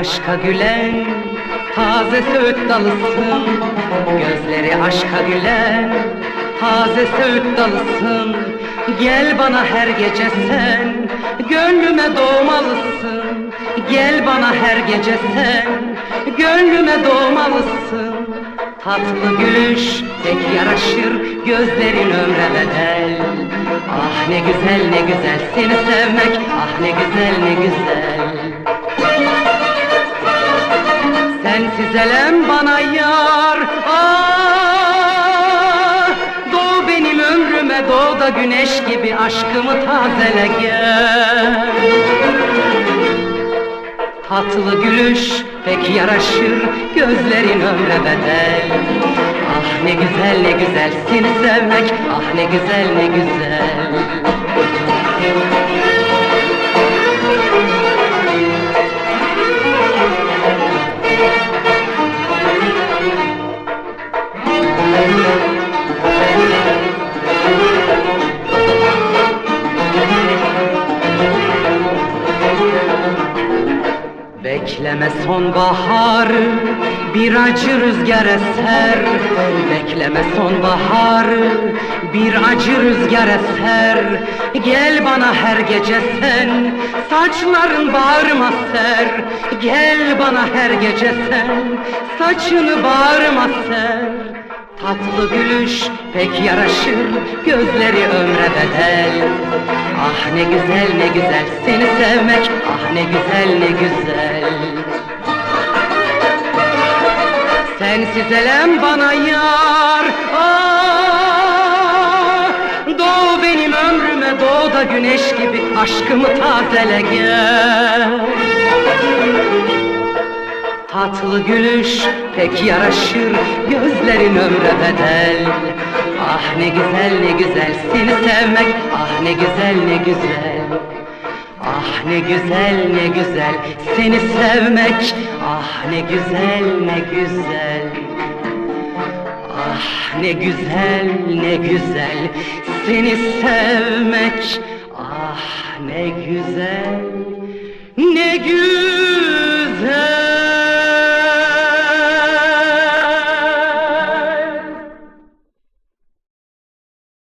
aşka gülen Taze söğüt dalısın. Gözleri aşka gülen Taze söğüt dalısın. Gel bana her gece sen Gönlüme doğmalısın. Gel bana her gece sen Gönlüme doğmalısın. Tatlı gülüş pek yaraşır Gözlerin ömre bedel. Ah ne güzel ne güzel seni sevmek. Ah ne güzel ne güzel güneş gibi Aşkımı tazele gel. Tatlı gülüş pek yaraşır Gözlerin ömre bedel. Ah ne güzel ne güzel seni sevmek Ah ne güzel ne güzel Bekleme sonbahar bir acı rüzgar eser. Bekleme sonbahar bir acı rüzgar eser. Gel bana her gece sen saçların bağrıma ser. Gel bana her gece sen saçını bağrıma ser Tatlı gülüş pek yaraşır Gözleri ömre bedel. Ah ne güzel ne güzel seni sevmek Ah ne güzel ne güzel. Sensiz elem bana yar Ah! Doğ benim ömrüme doğ da güneş gibi Aşkımı tazele gel Tatlı gülüş pek yaraşır Gözlerin ömre bedel. Ah ne güzel ne güzel seni sevmek Ah ne güzel ne güzel. Ah ne güzel ne güzel seni sevmek Ah ne güzel ne güzel. Ah ne güzel ne güzel seni sevmek Ah ne güzel ne güzel